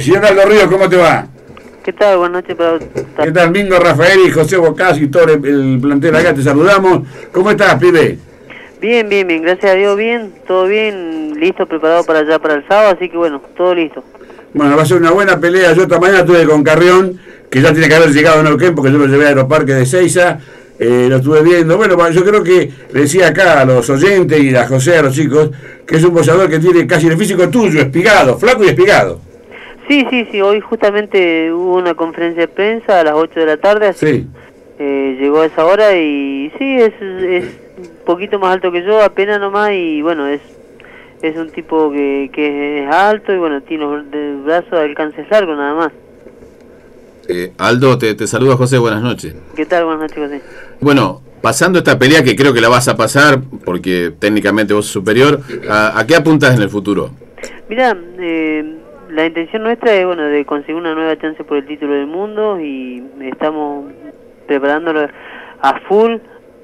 señor Aldo Río, ¿cómo te va? ¿Qué tal? Buenas noches para ¿Qué tal, Mingo, Rafael y José Bocas y todo el, el plantel acá? Te saludamos. ¿Cómo estás, pibe? Bien, bien, bien, gracias a Dios, bien, todo bien, listo, preparado para allá para el sábado, así que bueno, todo listo. Bueno, va a ser una buena pelea. Yo esta mañana estuve con Carrión, que ya tiene que haber llegado a Neuquén, porque yo lo llevé a Aeroparque de Seiza. Eh, lo estuve viendo. Bueno, yo creo que le decía acá a los oyentes y a José, a los chicos, que es un boxeador que tiene casi el físico tuyo, espigado, flaco y espigado. Sí, sí, sí, hoy justamente hubo una conferencia de prensa a las 8 de la tarde, así Sí. eh, llegó a esa hora y sí, es, es un poquito más alto que yo, apenas nomás, y bueno, es es un tipo que, que es alto y bueno, tiene los brazos de alcance largo nada más. Eh, Aldo, te, te saluda José, buenas noches. ¿Qué tal? Buenas noches, José. Bueno, pasando esta pelea que creo que la vas a pasar, porque técnicamente vos sos superior, ¿a, a qué apuntas en el futuro? Mira, eh, la intención nuestra es bueno de conseguir una nueva chance por el título del mundo y estamos preparándolo a full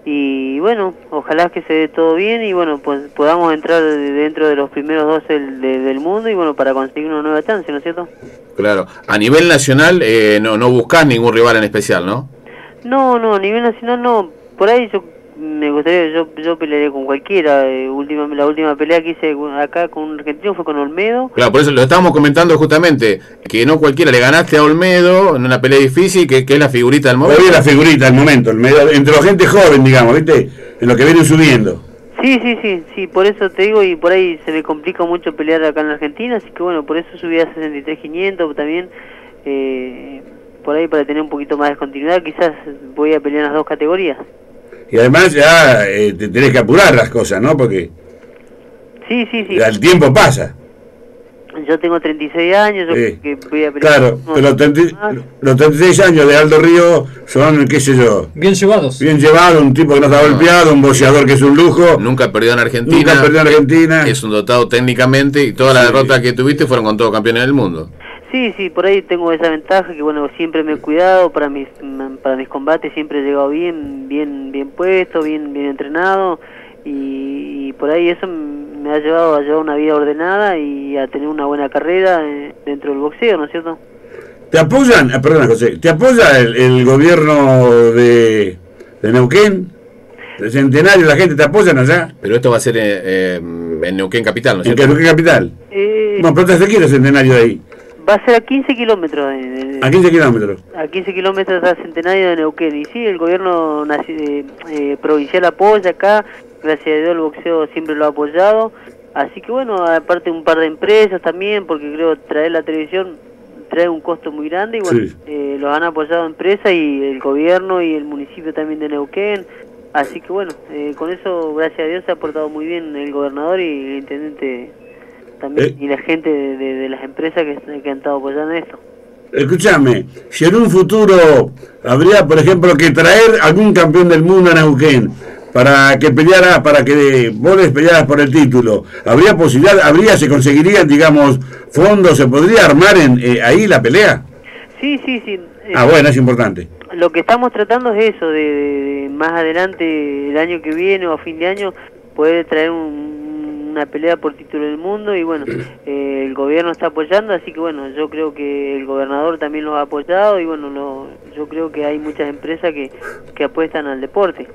y bueno, ojalá que se dé todo bien y bueno, pues podamos entrar de- dentro de los primeros dos del, de- del mundo y bueno, para conseguir una nueva chance, ¿no es cierto? Claro, a nivel nacional eh, no, no buscás ningún rival en especial, ¿no? No, no, a nivel nacional no, por ahí yo me gustaría, yo yo pelearé con cualquiera, eh, última, la última pelea que hice acá con un argentino fue con Olmedo Claro, por eso lo estábamos comentando justamente, que no cualquiera le ganaste a Olmedo en una pelea difícil, que, que es la figurita del momento. Hoy es la figurita, el momento, el medio, entre la gente joven, digamos, ¿viste? En lo que vienen subiendo. Sí, sí, sí, sí, por eso te digo y por ahí se me complica mucho pelear acá en la Argentina, así que bueno, por eso subí a 63.500 también, eh, por ahí para tener un poquito más de continuidad, quizás voy a pelear en las dos categorías. Y además ya eh, te tenés que apurar las cosas, ¿no? Porque Sí, sí, sí, el tiempo pasa. yo tengo 36 años, yo Sí. creo que voy a Claro, pero los, 30 más. los 36 años de Aldo Río son, qué sé yo, Bien llevados. bien llevado, un tipo que no está golpeado, un boxeador que es un lujo, Nunca perdió en Argentina. nunca perdió en Argentina. Es un dotado técnicamente y todas las Sí. derrotas que tuviste fueron con todos campeones del mundo. Sí, sí, por ahí tengo esa ventaja que bueno, siempre me he cuidado para mis para mis combates, siempre he llegado bien, bien bien puesto, bien bien entrenado y, y por ahí eso me ha llevado a llevar una vida ordenada y a tener una buena carrera eh, dentro del boxeo, ¿no es cierto? ¿Te apoyan, ah, perdona José, te apoya el, el gobierno de, de Neuquén? ¿De Centenario, la gente te apoyan allá? Pero esto va a ser eh, eh, en Neuquén Capital, ¿no es ¿En cierto? qué Capital? Eh, Bueno, pero te quiero Centenario de ahí, va a ser a 15 kilómetros de- de- a 15 kilómetros. a 15 kilómetros a Centenario de Neuquén. Y sí, el gobierno eh, eh, provincial apoya acá, gracias a Dios el boxeo siempre lo ha apoyado. Así que bueno, aparte un par de empresas también, porque creo traer la televisión trae un costo muy grande y bueno, Sí. eh, los han apoyado empresas y el gobierno y el municipio también de Neuquén. Así que bueno, eh, con eso, gracias a Dios, se ha portado muy bien el gobernador y el intendente también, Eh. y la gente de, de- de las empresas que, que han estado apoyando esto. Escúchame, si en un futuro habría, por ejemplo, que traer algún campeón del mundo a Neuquén para que peleara, para que vos les pelearas por el título, ¿habría posibilidad, habría, se conseguirían, digamos, fondos, se podría armar en, eh, ahí la pelea? Sí, sí, sí. eh, Ah, bueno, es importante. Lo que estamos tratando es eso, de, de- de más adelante, el año que viene o a fin de año, poder traer un- una pelea por título del mundo y bueno, eh, el gobierno está apoyando, así que bueno, yo creo que el gobernador también lo ha apoyado y bueno, lo- yo creo que hay muchas empresas que, que apuestan al deporte.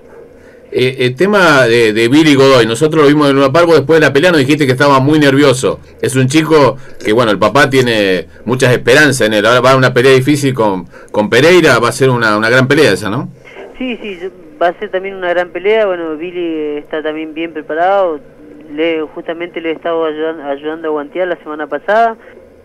Eh, el tema de, de Billy Godoy, nosotros lo vimos en Luna Parvo, después de la pelea nos dijiste que estaba muy nervioso. Es un chico que, bueno, el papá tiene muchas esperanzas en él. Ahora va a una pelea difícil con, con Pereira, va a ser una, una gran pelea esa, ¿no? Sí, sí, va a ser también una gran pelea. Bueno, Billy eh, está también bien preparado. Le, justamente le he estado ayudando, ayudando a guantear la semana pasada.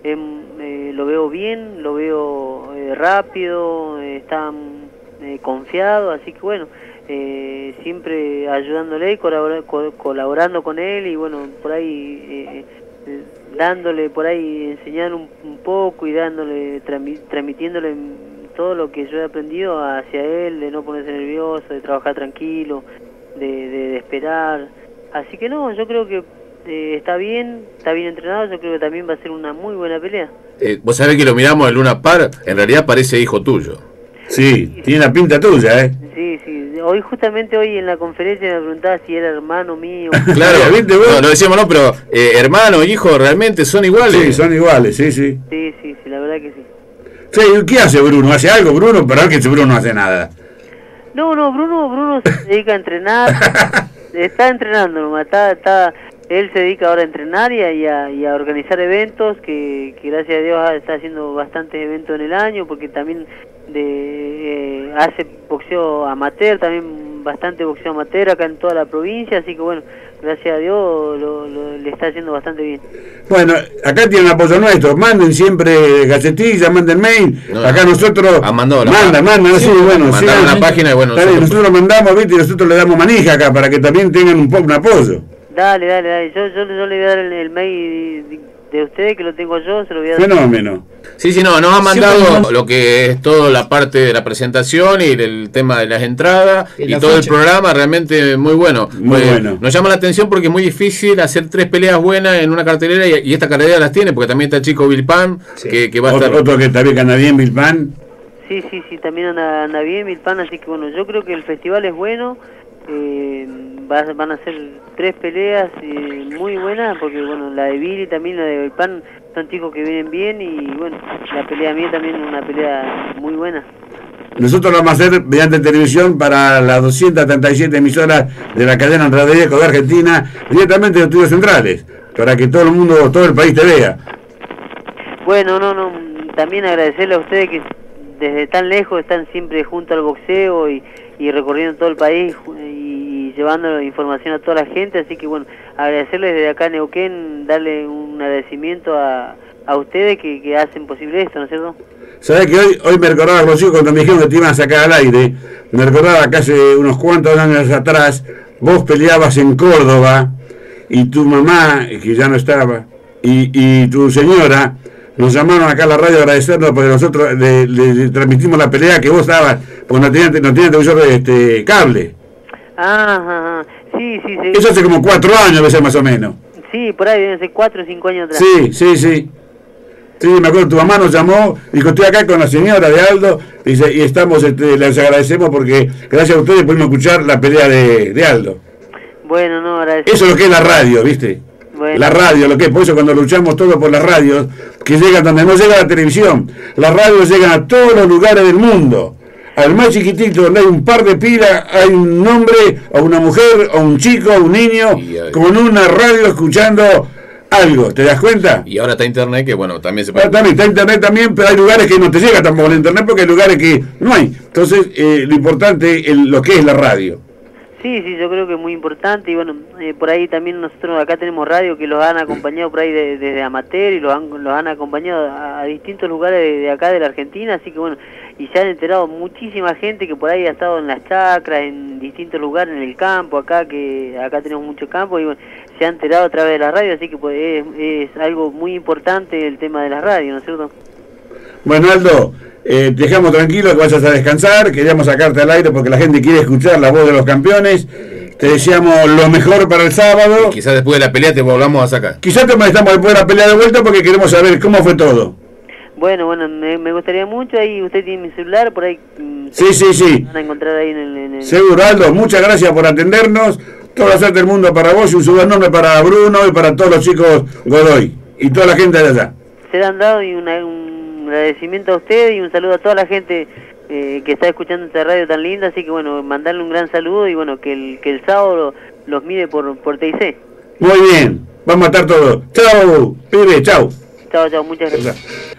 Em, eh, lo veo bien, lo veo eh, rápido, está mm, eh, confiado, así que bueno, eh, siempre ayudándole y colabora- co- colaborando con él y bueno, por ahí eh, dándole, por ahí enseñando un, un poco y dándole, transmitiéndole todo lo que yo he aprendido hacia él, de no ponerse nervioso, de trabajar tranquilo, de- de esperar. Así que no, yo creo que eh, está bien, está bien entrenado, yo creo que también va a ser una muy buena pelea. Eh, vos sabés que lo miramos en Luna Par, en realidad parece hijo tuyo. Sí, tiene la pinta tuya, ¿eh? Sí, sí, hoy justamente hoy en la conferencia me preguntaba si era hermano mío. claro, ¿viste vos? No, no decíamos no, pero eh, hermano, hijo, realmente son iguales. Sí, son iguales, sí, sí. Sí, sí, sí, la verdad que sí. Sí, ¿qué hace Bruno? ¿Hace algo Bruno? Pero que Bruno no hace nada. No, no, Bruno, Bruno se dedica a entrenar. está entrenando nomás, está, está, él se dedica ahora a entrenar y a, y a, organizar eventos, que, que, gracias a Dios está haciendo bastantes eventos en el año, porque también de, eh, hace boxeo amateur, también bastante boxeo amateur acá en toda la provincia, así que bueno, gracias a Dios lo, le está haciendo bastante bien. Bueno, acá tienen apoyo nuestro, manden siempre gacetillas, manden mail, acá nosotros ah, mandó, mandan, mandan, sí, bueno, la página y bueno, nosotros, nosotros mandamos, viste, y nosotros le damos manija acá para que también tengan un poco un apoyo. Dale, dale, dale. Yo, yo, yo le voy a dar el, mail de ustedes, que lo tengo yo, se lo voy a dar. Fenómeno. Sí, sí, no, nos ha mandado lo que es toda la parte de la presentación y el tema de las entradas y, todo el programa, realmente muy bueno. Muy bueno. Nos llama la atención porque es muy difícil hacer tres peleas buenas en una cartelera y, esta cartelera las tiene, porque también está el chico Vilpan, que, que va a otro, estar... Otro que también anda bien, Vilpan. Sí, sí, sí, también anda, anda bien Vilpan, así que bueno, yo creo que el festival es bueno. Eh, van a ser tres peleas eh, muy buenas, porque bueno, la de Billy también, la de Pan, son chicos que vienen bien y bueno, la pelea mía también es una pelea muy buena. Nosotros lo vamos a hacer mediante televisión para las 237 emisoras de la cadena Radio de Argentina, directamente de estudios centrales, para que todo el mundo, todo el país te vea. Bueno, no, no, también agradecerle a ustedes que desde tan lejos están siempre junto al boxeo y, y recorriendo todo el país llevando información a toda la gente, así que bueno, agradecerles desde acá Neuquén, darle un agradecimiento a, a ustedes que, hacen posible esto, ¿no es cierto? Sabes que hoy, hoy me recordaba, Rocío, cuando me dijeron que te iban a sacar al aire, me recordaba que hace unos cuantos años atrás vos peleabas en Córdoba y tu mamá, que ya no estaba, y, y tu señora, nos llamaron acá a la radio a agradecernos porque nosotros le, transmitimos la pelea que vos estabas, porque no tenían, no tenían televisor este, cable. Ajá, sí, sí, sí. Eso hace como cuatro años, debe ser más o menos. Sí, por ahí, hace cuatro o cinco años atrás. Sí, sí, sí. Sí, me acuerdo, tu mamá nos llamó, dijo, estoy acá con la señora de Aldo, dice, y estamos, este, les agradecemos porque gracias a ustedes pudimos escuchar la pelea de, de Aldo. Bueno, no, agradecemos. Eso es lo que es la radio, ¿viste? La radio, lo que es, por eso cuando luchamos todos por las radios, que llegan donde no llega la televisión, las radios llegan a todos los lugares del mundo al más chiquitito donde hay un par de pilas, hay un hombre o una mujer o un chico o un niño con una radio escuchando algo, ¿te das cuenta? Y ahora está internet que bueno, también se puede... también, está internet también, pero hay lugares que no te llega tampoco el internet porque hay lugares que no hay. Entonces, eh, lo importante es lo que es la radio. Sí, sí, yo creo que es muy importante y bueno, eh, por ahí también nosotros acá tenemos radio que los han acompañado por ahí desde amateur y los han, los han acompañado a, distintos lugares de, acá de la Argentina, así que bueno, y se han enterado muchísima gente que por ahí ha estado en las chacras, en distintos lugares, en el campo, acá que acá tenemos mucho campo y bueno, se ha enterado a través de la radio, así que pues, es, es algo muy importante el tema de la radio, ¿no es cierto? Bueno, Aldo, eh, dejamos tranquilo que vayas a descansar, queríamos sacarte al aire porque la gente quiere escuchar la voz de los campeones. Te deseamos lo mejor para el sábado. quizás después de la pelea te volvamos a sacar. Quizás te molestamos después de la pelea de vuelta porque queremos saber cómo fue todo. Bueno, bueno, me, gustaría mucho. Ahí usted tiene mi celular, por ahí. Mm, sí, sí, sí. Van a encontrar ahí en el, Seguro, Aldo. Muchas gracias por atendernos. Toda la suerte del mundo para vos y un super nombre para Bruno y para todos los chicos Godoy y toda la gente de allá. Se han dado y una, un agradecimiento a usted y un saludo a toda la gente eh, que está escuchando esta radio tan linda, así que bueno, mandarle un gran saludo y bueno, que el, que el sábado los mide por, por TIC. Muy bien, vamos a estar todos. Chao, pibe, chao. Chao, chao, muchas gracias.